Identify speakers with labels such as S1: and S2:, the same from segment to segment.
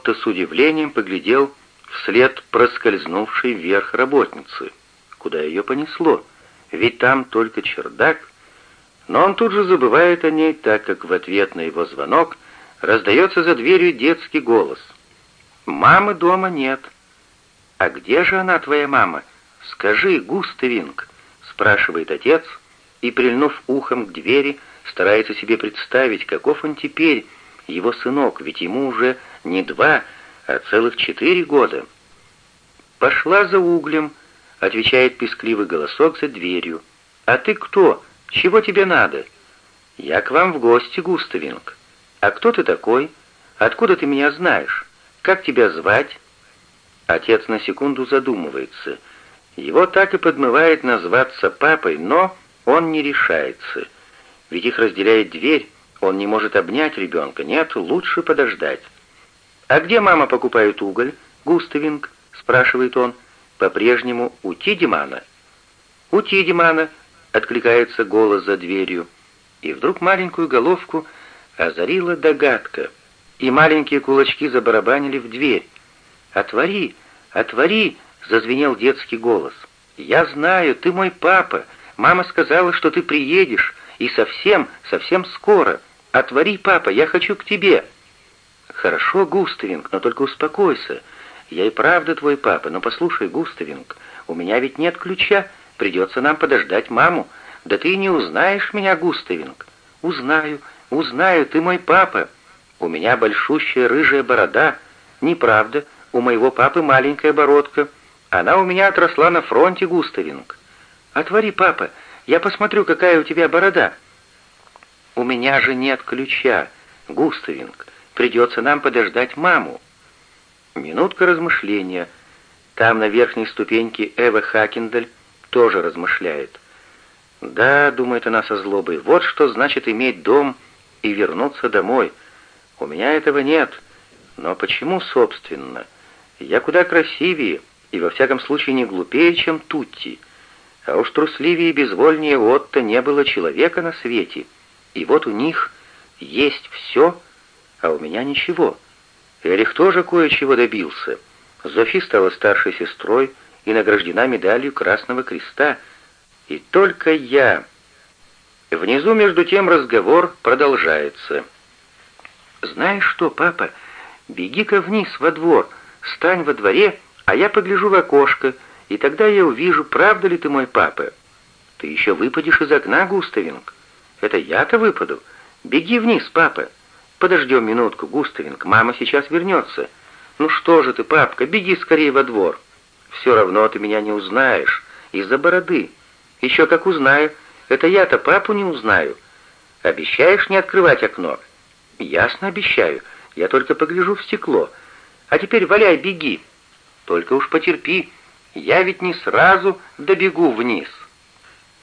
S1: Отто с удивлением поглядел вслед проскользнувшей вверх работницы. Куда ее понесло? Ведь там только чердак. Но он тут же забывает о ней, так как в ответ на его звонок раздается за дверью детский голос. «Мамы дома нет». «А где же она, твоя мама? Скажи, Густавинг», — спрашивает отец, и, прильнув ухом к двери, старается себе представить, каков он теперь, его сынок, ведь ему уже не два, а целых четыре года. «Пошла за углем», — отвечает пескливый голосок за дверью. «А ты кто? Чего тебе надо?» «Я к вам в гости, Густавинг». «А кто ты такой? Откуда ты меня знаешь? Как тебя звать?» Отец на секунду задумывается. Его так и подмывает назваться папой, но он не решается. Ведь их разделяет дверь, он не может обнять ребенка. Нет, лучше подождать. «А где мама покупает уголь, Густавинг?» — спрашивает он. «По-прежнему у Тидимана?» «У Тидимана», — откликается голос за дверью. И вдруг маленькую головку озарила догадка, и маленькие кулачки забарабанили в дверь. «Отвори! Отвори!» — зазвенел детский голос. «Я знаю, ты мой папа. Мама сказала, что ты приедешь, и совсем, совсем скоро. Отвори, папа, я хочу к тебе». «Хорошо, Густавинг, но только успокойся. Я и правда твой папа, но послушай, Густавинг, у меня ведь нет ключа, придется нам подождать маму. Да ты не узнаешь меня, Густавинг». «Узнаю, узнаю, ты мой папа. У меня большущая рыжая борода. Неправда, у моего папы маленькая бородка. Она у меня отросла на фронте, Густавинг». «Отвори, папа, я посмотрю, какая у тебя борода». «У меня же нет ключа, Густавинг. Придется нам подождать маму». Минутка размышления. Там на верхней ступеньке Эва Хакендель тоже размышляет. «Да», — думает она со злобой, — «вот что значит иметь дом и вернуться домой. У меня этого нет. Но почему, собственно? Я куда красивее и во всяком случае не глупее, чем Тутти. А уж трусливее и безвольнее Отто не было человека на свете. И вот у них есть все, а у меня ничего. Эрих тоже кое-чего добился. Зофи стала старшей сестрой и награждена медалью Красного Креста. И только я... Внизу, между тем, разговор продолжается. «Знаешь что, папа, беги-ка вниз во двор, стань во дворе, а я погляжу в окошко, и тогда я увижу, правда ли ты мой папа. Ты еще выпадешь из окна, Густавинг. Это я-то выпаду. Беги вниз, папа. Подождем минутку, Густавинг, мама сейчас вернется. Ну что же ты, папка, беги скорее во двор. Все равно ты меня не узнаешь, из-за бороды. Еще как узнаю, это я-то папу не узнаю. Обещаешь не открывать окно? Ясно обещаю, я только погляжу в стекло. А теперь валяй, беги. Только уж потерпи, я ведь не сразу добегу вниз.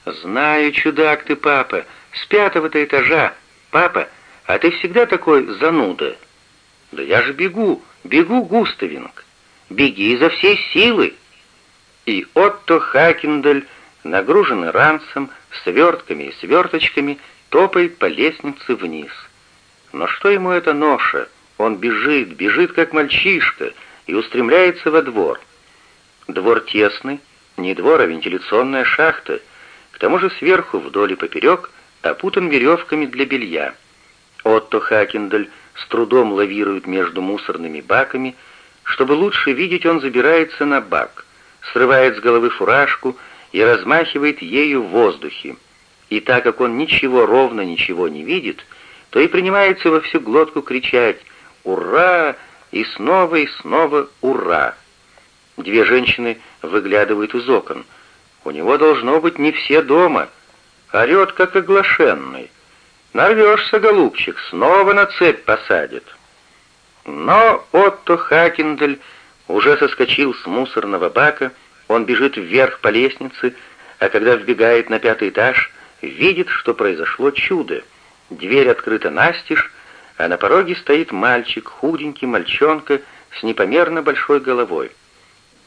S1: Знаю, чудак ты, папа, с пятого-то этажа. Папа, а ты всегда такой зануда. Да я же бегу, бегу, Густавинг. Беги изо всей силы. И Отто Хакендель, нагруженный ранцем, свертками и сверточками, топает по лестнице вниз. Но что ему эта ноша? Он бежит, бежит, как мальчишка, и устремляется во двор. Двор тесный, не двор, а вентиляционная шахта. К тому же сверху, вдоль и поперек, опутан веревками для белья. Отто Хакендель с трудом лавирует между мусорными баками. Чтобы лучше видеть, он забирается на бак, срывает с головы фуражку и размахивает ею в воздухе. И так как он ничего ровно ничего не видит, то и принимается во всю глотку кричать «Ура!» и снова и снова «Ура!». Две женщины выглядывают из окон. У него должно быть не все дома. Орет, как оглашенный. Нарвешься, голубчик, снова на цепь посадит. Но Отто Хакендель уже соскочил с мусорного бака, он бежит вверх по лестнице, а когда вбегает на пятый этаж, видит, что произошло чудо. Дверь открыта настежь, а на пороге стоит мальчик, худенький мальчонка с непомерно большой головой.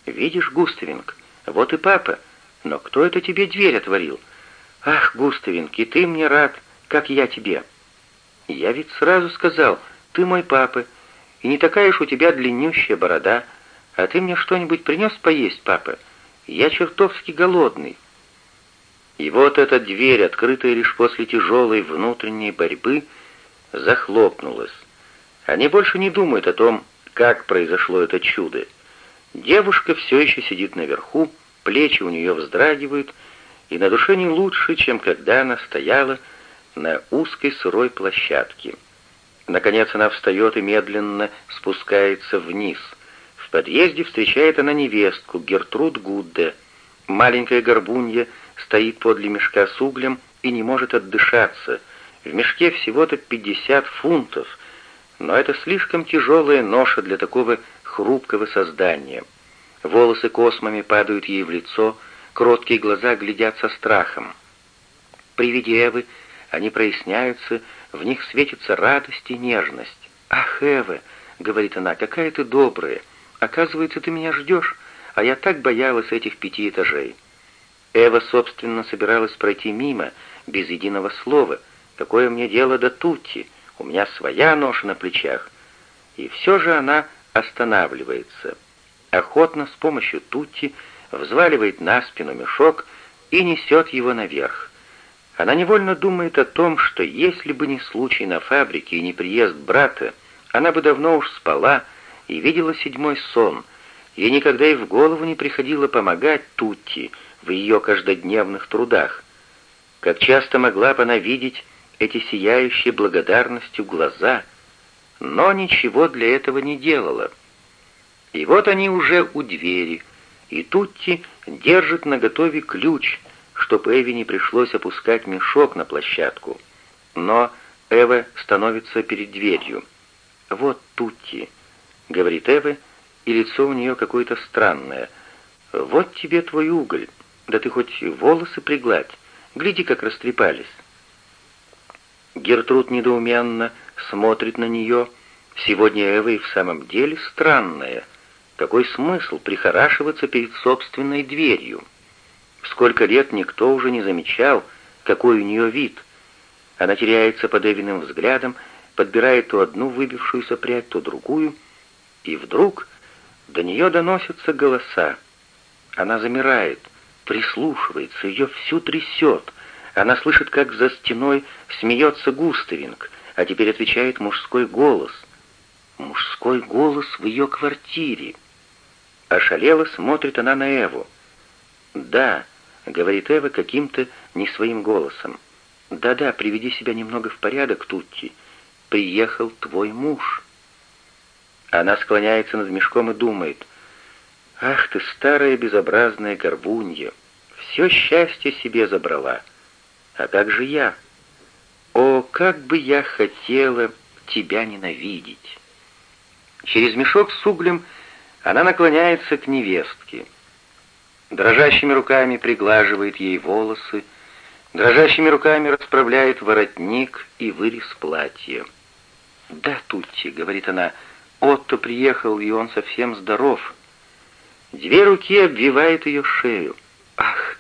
S1: «Видишь, Густавинг, вот и папа. Но кто это тебе дверь отворил? Ах, Густавинг, и ты мне рад, как я тебе». «Я ведь сразу сказал, ты мой папа, И не такая уж у тебя длиннющая борода. А ты мне что-нибудь принес поесть, папа? Я чертовски голодный». И вот эта дверь, открытая лишь после тяжелой внутренней борьбы, захлопнулась. Они больше не думают о том, как произошло это чудо. Девушка все еще сидит наверху, плечи у нее вздрагивают, и на душе не лучше, чем когда она стояла на узкой сырой площадке. Наконец она встает и медленно спускается вниз. В подъезде встречает она невестку, Гертруд Гудде. Маленькая горбунья стоит подле мешка с углем и не может отдышаться. В мешке всего-то 50 фунтов, но это слишком тяжелая ноша для такого хрупкого создания. Волосы космами падают ей в лицо, кроткие глаза глядят со страхом. При виде Эвы они проясняются, в них светится радость и нежность. «Ах, Эва!» — говорит она, — «какая ты добрая! Оказывается, ты меня ждешь, а я так боялась этих пяти этажей». Эва, собственно, собиралась пройти мимо, без единого слова. Какое мне дело до Тутти? У меня своя ноша на плечах. И все же она останавливается. Охотно с помощью Тутти взваливает на спину мешок и несет его наверх. Она невольно думает о том, что если бы не случай на фабрике и не приезд брата, она бы давно уж спала и видела седьмой сон. Ей никогда и в голову не приходило помогать Тутти, в ее каждодневных трудах. Как часто могла бы она видеть эти сияющие благодарностью глаза, но ничего для этого не делала. И вот они уже у двери, и Тутти держит наготове ключ, чтоб Эве не пришлось опускать мешок на площадку. Но Эва становится перед дверью. «Вот Тутти», — говорит Эва, и лицо у нее какое-то странное. «Вот тебе твой уголь». Да ты хоть волосы пригладь, гляди, как растрепались. Гертруд недоуменно смотрит на нее. Сегодня Эва и в самом деле странная. Какой смысл прихорашиваться перед собственной дверью? Сколько лет никто уже не замечал, какой у нее вид. Она теряется под Эвиным взглядом, подбирает то одну выбившуюся прядь, то другую, и вдруг до нее доносятся голоса. Она замирает — прислушивается, ее всю трясет. Она слышит, как за стеной смеется Густавинг, а теперь отвечает мужской голос. Мужской голос в ее квартире. Ошалела смотрит она на Эву. «Да», — говорит Эва каким-то не своим голосом. «Да-да, приведи себя немного в порядок, Тутти. Приехал твой муж». Она склоняется над мешком и думает. «Ах ты, старая безобразная горбунья! все счастье себе забрала. А как же я? О, как бы я хотела тебя ненавидеть!» Через мешок с углем она наклоняется к невестке. Дрожащими руками приглаживает ей волосы, дрожащими руками расправляет воротник и вырез платья. «Да, Тутти», — говорит она, — «Отто приехал, и он совсем здоров». Две руки обвивают ее шею. «Ах,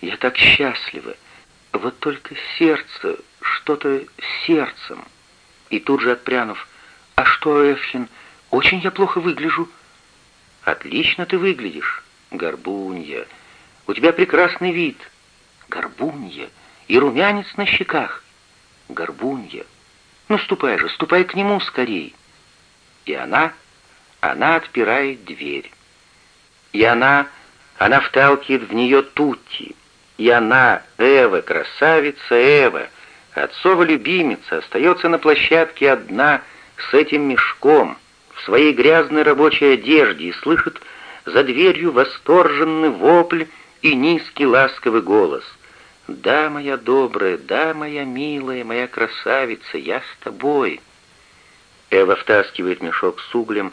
S1: я так счастлива! Вот только сердце, что-то сердцем!» И тут же отпрянув, «А что, Эфхин, очень я плохо выгляжу?» «Отлично ты выглядишь, горбунья. У тебя прекрасный вид. Горбунья. И румянец на щеках. Горбунья. Ну, ступай же, ступай к нему скорей». И она, она отпирает дверь. И она, она вталкивает в нее Тутти. И она, Эва, красавица Эва, отцова любимица, остается на площадке одна с этим мешком, в своей грязной рабочей одежде и слышит за дверью восторженный вопль и низкий ласковый голос. «Да, моя добрая, да, моя милая, моя красавица, я с тобой». Эва втаскивает мешок с углем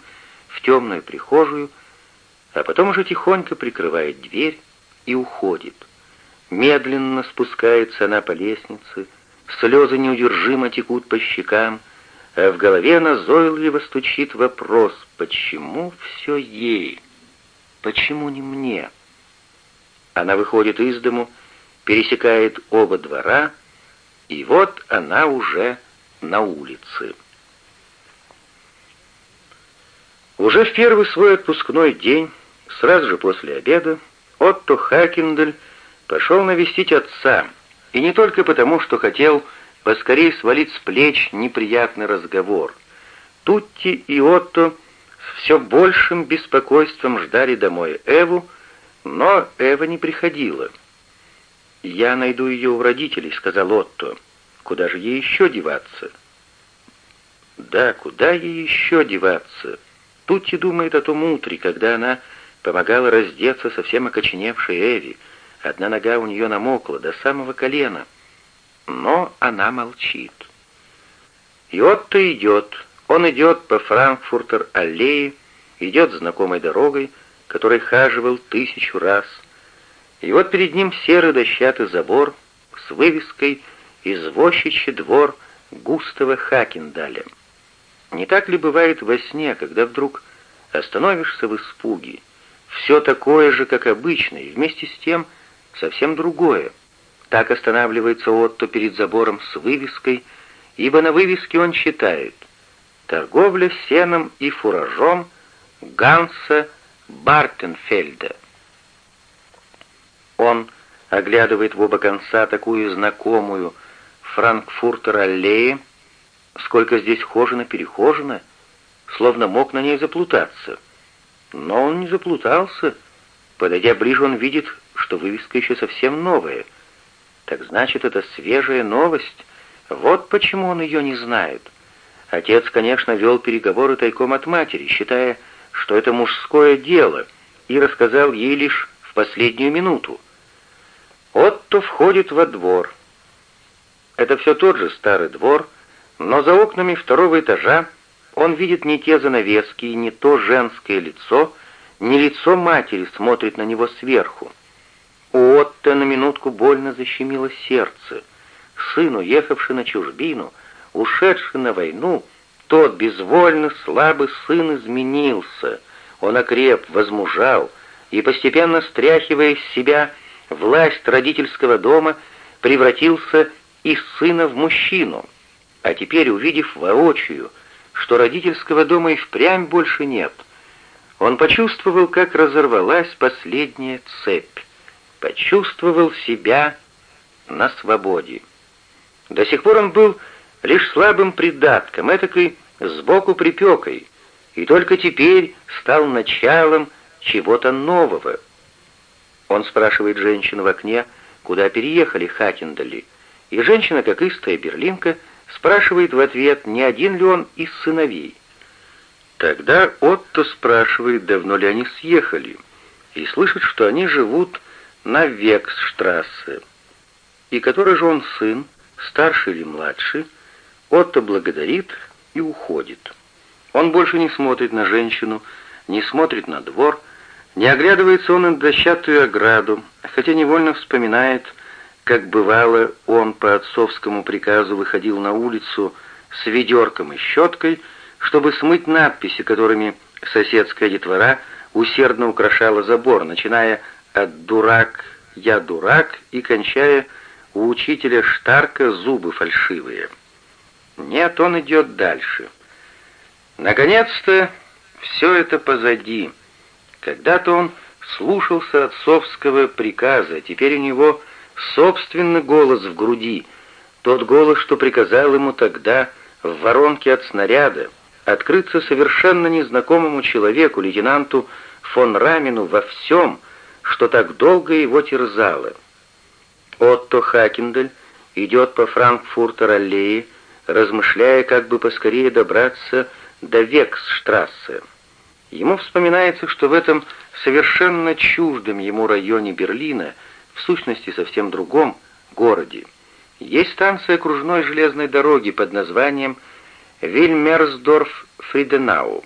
S1: в темную прихожую, а потом уже тихонько прикрывает дверь и уходит. Медленно спускается она по лестнице, слезы неудержимо текут по щекам, а в голове назойливо стучит вопрос, почему все ей, почему не мне? Она выходит из дому, пересекает оба двора, и вот она уже на улице. Уже в первый свой отпускной день, сразу же после обеда, Отто Хакендель пошел навестить отца, и не только потому, что хотел поскорее свалить с плеч неприятный разговор. Тутти и Отто все большим беспокойством ждали домой Эву, но Эва не приходила. «Я найду ее у родителей», — сказал Отто. «Куда же ей еще деваться?» «Да, куда ей еще деваться?» Тутти думает о том утре, когда она помогала раздеться совсем окоченевшей Эви. Одна нога у нее намокла до самого колена. Но она молчит. И Отто идет. Он идет по Франкфуртер-аллее, идет знакомой дорогой, которой хаживал тысячу раз. И вот перед ним серый дощатый забор с вывеской «Извозчичий двор Густава Хакендаля». Не так ли бывает во сне, когда вдруг остановишься в испуге? Все такое же, как обычно, и вместе с тем совсем другое. Так останавливается Отто перед забором с вывеской, ибо на вывеске он читает «Торговля сеном и фуражом Ганса Бартенфельда». Он оглядывает в оба конца такую знакомую Франкфуртер-аллею, Сколько здесь хожено-перехожено, словно мог на ней заплутаться. Но он не заплутался. Подойдя ближе, он видит, что вывеска еще совсем новая. Так значит, это свежая новость. Вот почему он ее не знает. Отец, конечно, вел переговоры тайком от матери, считая, что это мужское дело, и рассказал ей лишь в последнюю минуту. Отто входит во двор. Это все тот же старый двор, но за окнами второго этажа он видит не те занавески и не то женское лицо, не лицо матери смотрит на него сверху. У Отто на минутку больно защемило сердце. Сын, уехавший на чужбину, ушедший на войну, тот безвольно слабый сын изменился. Он окреп, возмужал, и, постепенно стряхивая из себя власть родительского дома, превратился из сына в мужчину — а теперь, увидев воочию, что родительского дома и впрямь больше нет, он почувствовал, как разорвалась последняя цепь, почувствовал себя на свободе. До сих пор он был лишь слабым придатком, этакой сбоку припекой, и только теперь стал началом чего-то нового. Он спрашивает женщину в окне, куда переехали Хакендали, и женщина, как истая берлинка, спрашивает в ответ, не один ли он из сыновей. Тогда Отто спрашивает, давно ли они съехали, и слышит, что они живут на Вексштрассе. И который же он сын, старший или младший, Отто благодарит и уходит. Он больше не смотрит на женщину, не смотрит на двор, не оглядывается он на дощатую ограду, хотя невольно вспоминает, как бывало, он по отцовскому приказу выходил на улицу с ведерком и щеткой, чтобы смыть надписи, которыми соседская детвора усердно украшала забор, начиная от «дурак, я дурак» и кончая у учителя Штарка зубы фальшивые. Нет, он идет дальше. Наконец-то все это позади. Когда-то он слушался отцовского приказа, теперь у него собственный голос в груди, тот голос, что приказал ему тогда в воронке от снаряда открыться совершенно незнакомому человеку, лейтенанту фон Рамину, во всем, что так долго его терзало. Отто Хакендель идет по Франкфуртер-аллее, размышляя, как бы поскорее добраться до Вексштрассе. Ему вспоминается, что в этом совершенно чуждом ему районе Берлина – в сущности совсем другом городе. Есть станция окружной железной дороги под названием Вильмерсдорф-Фриденау,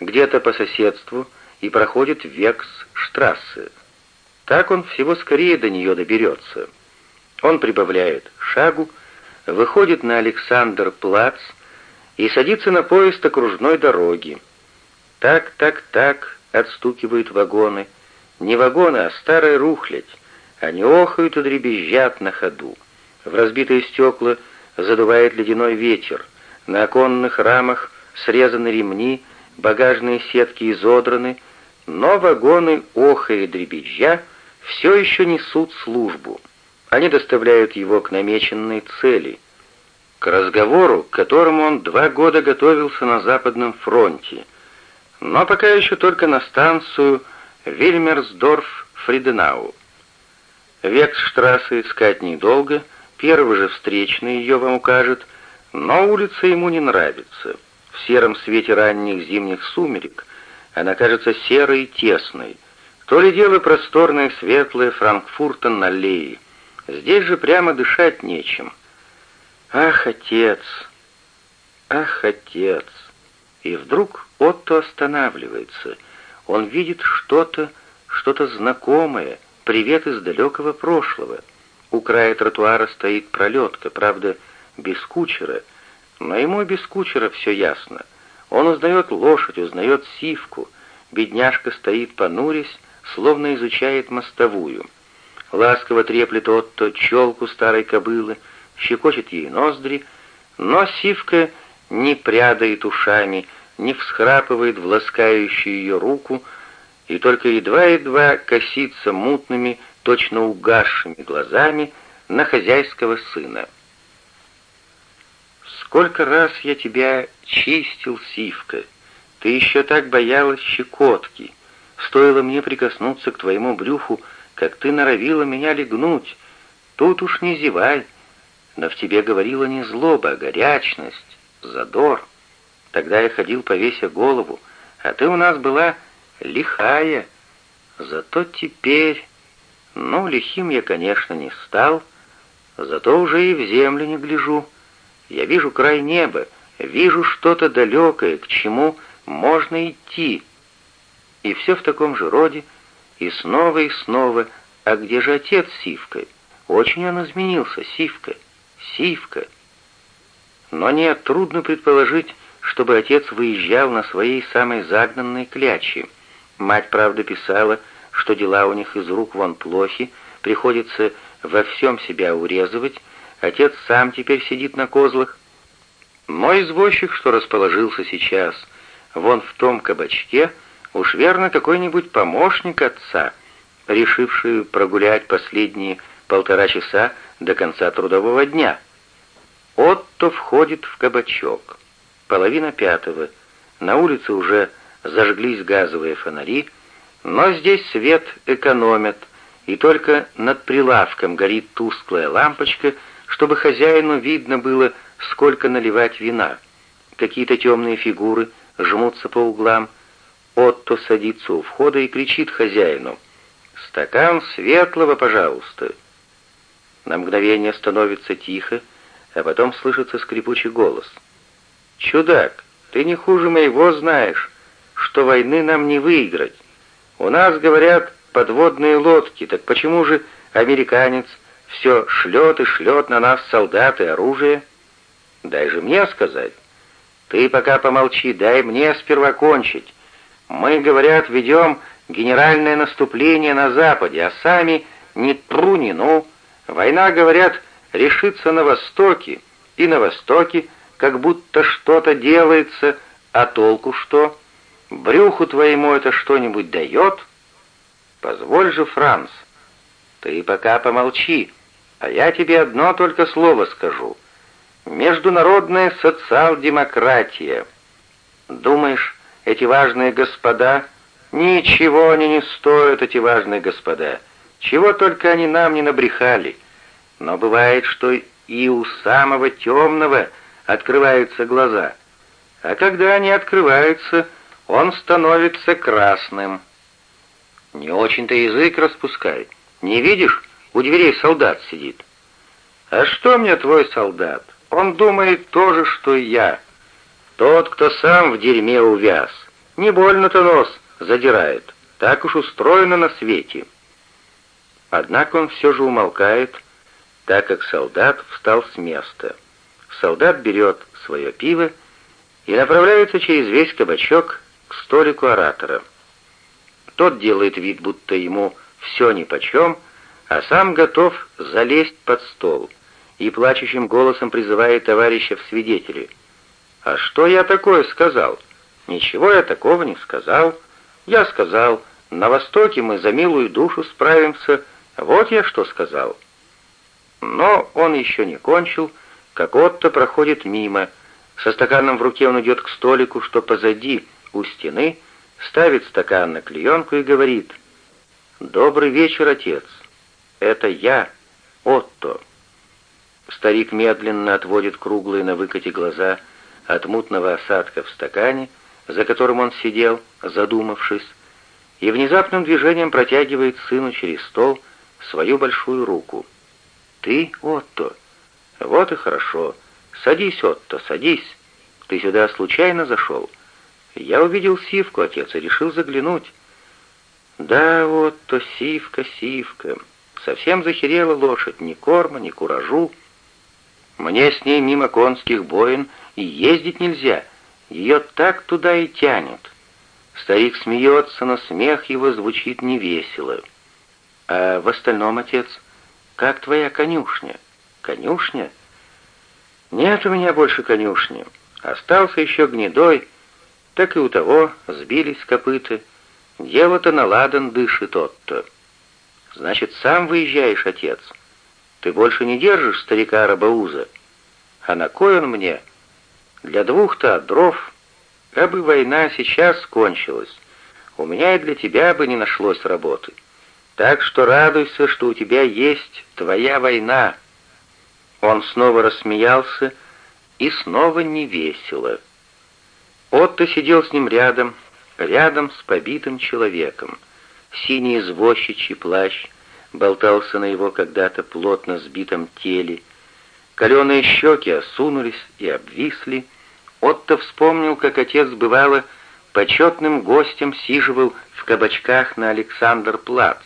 S1: где-то по соседству, и проходит Векс-штрассе. Так он всего скорее до нее доберется. Он прибавляет шагу, выходит на Александр-Плац и садится на поезд окружной дороги. Так, так, так, отстукивают вагоны. Не вагоны, а старая рухлядь. Они охают и дребезжат на ходу. В разбитые стекла задувает ледяной ветер. На оконных рамах срезаны ремни, багажные сетки изодраны, но вагоны оха и дребезжа все еще несут службу. Они доставляют его к намеченной цели, к разговору, к которому он два года готовился на Западном фронте, но пока еще только на станцию Вильмерсдорф-Фриденау. Вексштрассе искать недолго, первый же встречный ее вам укажет, но улица ему не нравится. В сером свете ранних зимних сумерек она кажется серой и тесной. То ли дело просторное светлое Франкфуртен-аллеи. Здесь же прямо дышать нечем. Ах, отец! Ах, отец! И вдруг Отто останавливается. Он видит что-то, что-то знакомое, привет из далекого прошлого. У края тротуара стоит пролетка, правда, без кучера, но ему без кучера все ясно. Он узнает лошадь, узнает сивку. Бедняжка стоит понурясь, словно изучает мостовую. Ласково треплет Отто челку старой кобылы, щекочет ей ноздри, но сивка не прядает ушами, не всхрапывает в ласкающую ее руку и только едва-едва косится мутными, точно угасшими глазами на хозяйского сына. «Сколько раз я тебя чистил, Сивка! Ты еще так боялась щекотки. Стоило мне прикоснуться к твоему брюху, как ты норовила меня легнуть. Тут уж не зевай. Но в тебе говорила не злоба, а горячность, задор. Тогда я ходил, повеся голову, а ты у нас была лихая. Зато теперь... Ну, лихим я, конечно, не стал, зато уже и в землю не гляжу. Я вижу край неба, вижу что-то далекое, к чему можно идти. И все в таком же роде, и снова и снова. А где же отец Сивка? Очень он изменился, Сивка, Сивка. Но нет, трудно предположить, чтобы отец выезжал на своей самой загнанной кляче. Мать, правда, писала, что дела у них из рук вон плохи, приходится во всем себя урезывать, отец сам теперь сидит на козлах. Мой извозчик, что расположился сейчас, вон в том кабачке, уж верно какой-нибудь помощник отца, решивший прогулять последние полтора часа до конца трудового дня. Отто входит в кабачок. Половина пятого. На улице уже зажглись газовые фонари, но здесь свет экономят, и только над прилавком горит тусклая лампочка, чтобы хозяину видно было, сколько наливать вина. Какие-то темные фигуры жмутся по углам. Отто садится у входа и кричит хозяину «Стакан светлого, пожалуйста!» На мгновение становится тихо, а потом слышится скрипучий голос. «Чудак, ты не хуже моего знаешь, что войны нам не выиграть. У нас, говорят, подводные лодки, так почему же американец все шлет и шлет на нас солдаты оружие? Дай же мне сказать. Ты пока помолчи, дай мне сперва кончить. Мы, говорят, ведем генеральное наступление на Западе, а сами ни тру, ни ну. Война, говорят, решится на Востоке, и на Востоке как будто что-то делается, а толку что? Брюху твоему это что-нибудь дает? Позволь же, Франц, ты пока помолчи, а я тебе одно только слово скажу. Международная социал-демократия. Думаешь, эти важные господа... Ничего они не стоят, эти важные господа. Чего только они нам не набрехали. Но бывает, что и у самого темного открываются глаза. А когда они открываются, он становится красным. Не очень-то язык распускай. Не видишь, у дверей солдат сидит. А что мне твой солдат? Он думает то же, что и я. Тот, кто сам в дерьме увяз. Не больно-то нос задирает. Так уж устроено на свете. Однако он все же умолкает, так как солдат встал с места. Солдат берет свое пиво и направляется через весь кабачок к столику оратора. Тот делает вид, будто ему все нипочем, а сам готов залезть под стол и плачущим голосом призывает товарища в свидетели. «А что я такое сказал? «Ничего я такого не сказал. Я сказал, на Востоке мы за милую душу справимся. Вот я что сказал». Но он еще не кончил, как Отто проходит мимо. Со стаканом в руке он идет к столику, что позади, у стены, ставит стакан на клеенку и говорит «Добрый вечер, отец. Это я, Отто». Старик медленно отводит круглые на выкате глаза от мутного осадка в стакане, за которым он сидел, задумавшись, и внезапным движением протягивает сыну через стол свою большую руку. «Ты, Отто? Вот и хорошо. Садись, Отто, садись. Ты сюда случайно зашел?» «Я увидел сивку, отец, и решил заглянуть». «Да, Отто, сивка, сивка. Совсем захерела лошадь, ни корма, ни куражу. Мне с ней мимо конских боин и ездить нельзя. Ее так туда и тянет». Старик смеется, но смех его звучит невесело. «А в остальном, отец, как твоя конюшня? Конюшня? Нет у меня больше конюшни. Остался еще гнедой, так и у того сбились копыты. Дело-то наладан дышит тот-то. Значит, сам выезжаешь, отец. Ты больше не держишь старика Рабауза. А на кой он мне? Для двух-то дров. Как бы война сейчас кончилась, у меня и для тебя бы не нашлось работы. Так что радуйся, что у тебя есть твоя война». Он снова рассмеялся и снова невесело. Отто сидел с ним рядом, рядом с побитым человеком. Синий извозчичий плащ болтался на его когда-то плотно сбитом теле. Каленые щеки осунулись и обвисли. Отто вспомнил, как отец бывало почетным гостем сиживал в кабачках на Александр-Плац.